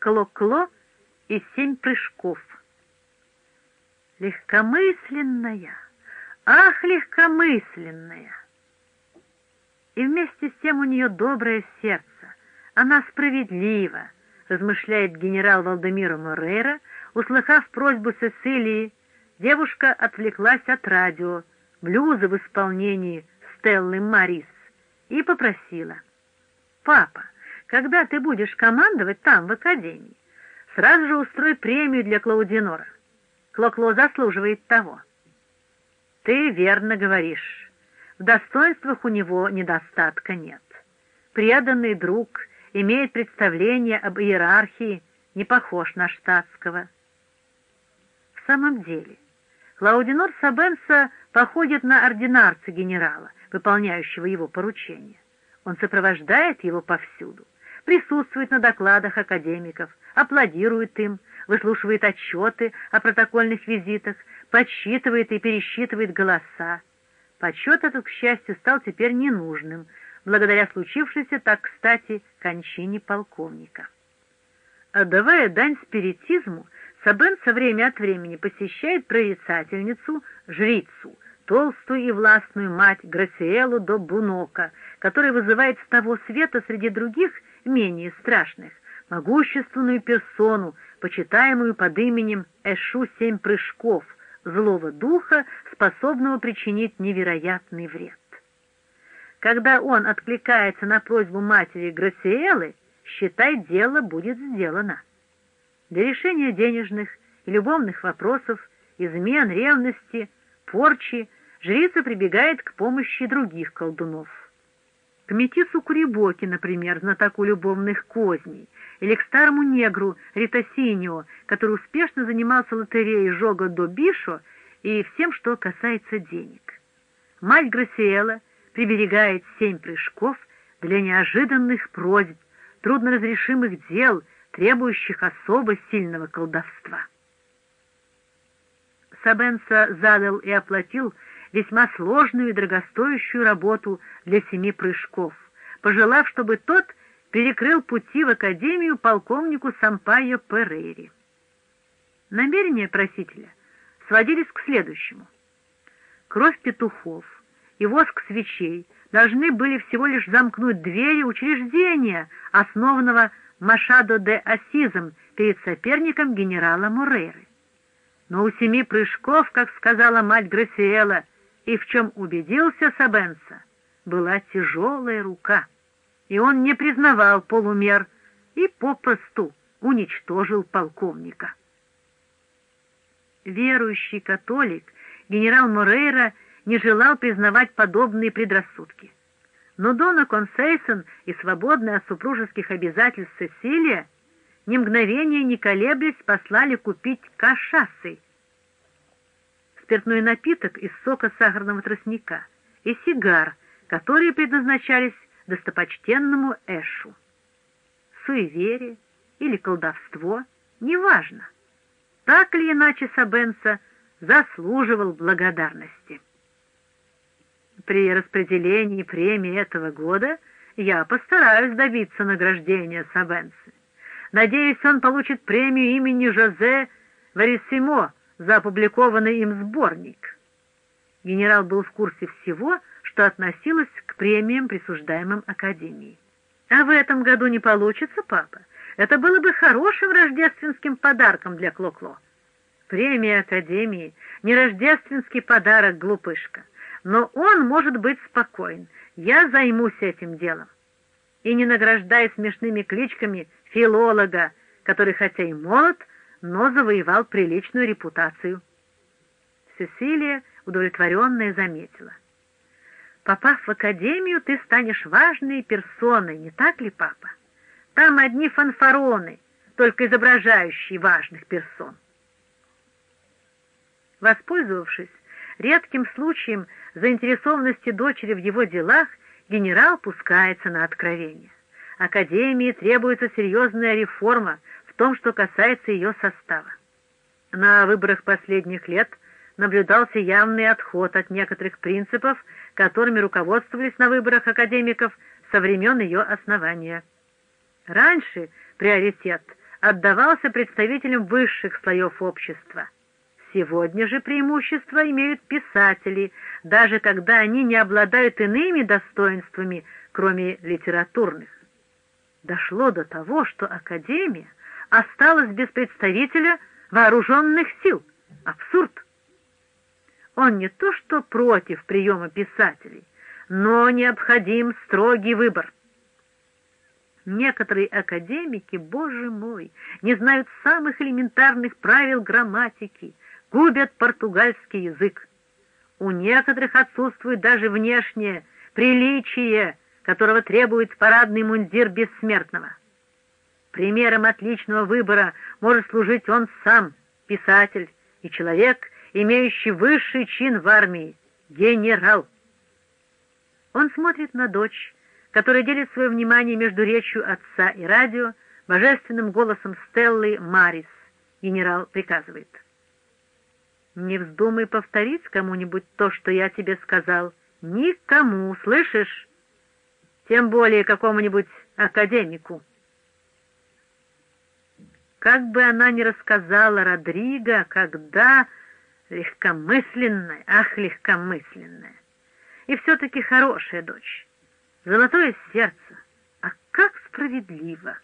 Кло-Кло и семь прыжков. Легкомысленная, ах, легкомысленная! И вместе с тем у нее доброе сердце, она справедлива, размышляет генерал Валдемиро Морейра, услыхав просьбу Сесилии, девушка отвлеклась от радио, блюза в исполнении Стеллы Марис, и попросила, «Папа, когда ты будешь командовать там, в академии, сразу же устрой премию для Клаудинора. Клокло заслуживает того». «Ты верно говоришь. В достоинствах у него недостатка нет. Преданный друг имеет представление об иерархии, не похож на штатского. В самом деле, Клаудинор Сабенса походит на ординарца генерала, выполняющего его поручения. Он сопровождает его повсюду, присутствует на докладах академиков, аплодирует им, выслушивает отчеты о протокольных визитах, подсчитывает и пересчитывает голоса. Подсчет этот, к счастью, стал теперь ненужным, благодаря случившейся так кстати кончине полковника. Отдавая дань спиритизму, Сабен со время от времени посещает прорицательницу, жрицу, толстую и властную мать Грасиэлу до Бунока, которая вызывает с того света среди других менее страшных, могущественную персону, почитаемую под именем Эшу Семь Прыжков, злого духа, способного причинить невероятный вред. Когда он откликается на просьбу матери Грасиэлы, считай, дело будет сделано. Для решения денежных и любовных вопросов, измен, ревности, порчи, жрица прибегает к помощи других колдунов. К метису Курибоки, например, знатоку любовных козней, или к старому негру Ритосиньо, который успешно занимался лотереей Жога до Бишо и всем, что касается денег. Мать Грасиэла — приберегает семь прыжков для неожиданных просьб, трудноразрешимых дел, требующих особо сильного колдовства. Сабенса задал и оплатил весьма сложную и дорогостоящую работу для семи прыжков, пожелав, чтобы тот перекрыл пути в академию полковнику Сампайо Перейри. Намерения просителя сводились к следующему. Кровь петухов — и воск свечей должны были всего лишь замкнуть двери учреждения, основанного Машадо де Асизом перед соперником генерала Мурейры. Но у семи прыжков, как сказала мать Грасиэла, и в чем убедился Сабенса, была тяжелая рука, и он не признавал полумер и попросту уничтожил полковника. Верующий католик генерал Морейра не желал признавать подобные предрассудки. Но Дона Консейсон и свободная от супружеских обязательств Сесилия ни мгновения не колеблясь послали купить кашасы, спиртной напиток из сока сахарного тростника, и сигар, которые предназначались достопочтенному Эшу. Суеверие или колдовство, неважно. Так или иначе Сабенса заслуживал благодарности. При распределении премии этого года я постараюсь добиться награждения Сабенсы. Надеюсь, он получит премию имени Жозе Варисимо за опубликованный им сборник. Генерал был в курсе всего, что относилось к премиям, присуждаемым Академией. А в этом году не получится, папа. Это было бы хорошим рождественским подарком для Клокло. -Кло. Премия Академии — не рождественский подарок, глупышка но он может быть спокоен. Я займусь этим делом. И не награждая смешными кличками филолога, который хотя и молод, но завоевал приличную репутацию. Сесилия, удовлетворенная, заметила. «Попав в академию, ты станешь важной персоной, не так ли, папа? Там одни фанфароны, только изображающие важных персон». Воспользовавшись редким случаем заинтересованности дочери в его делах, генерал пускается на откровение. Академии требуется серьезная реформа том, что касается ее состава. На выборах последних лет наблюдался явный отход от некоторых принципов, которыми руководствовались на выборах академиков со времен ее основания. Раньше приоритет отдавался представителям высших слоев общества. Сегодня же преимущество имеют писатели, даже когда они не обладают иными достоинствами, кроме литературных. Дошло до того, что Академия осталась без представителя вооруженных сил. Абсурд! Он не то что против приема писателей, но необходим строгий выбор. Некоторые академики, боже мой, не знают самых элементарных правил грамматики, губят португальский язык. У некоторых отсутствует даже внешнее приличие, которого требует парадный мундир бессмертного. Примером отличного выбора может служить он сам, писатель и человек, имеющий высший чин в армии, генерал. Он смотрит на дочь, которая делит свое внимание между речью отца и радио, божественным голосом Стеллы Марис. Генерал приказывает. «Не вздумай повторить кому-нибудь то, что я тебе сказал. Никому, слышишь? Тем более какому-нибудь академику». Как бы она ни рассказала Родриго, когда... Легкомысленная, ах, легкомысленная. И все-таки хорошая дочь. Золотое сердце. А как справедливо!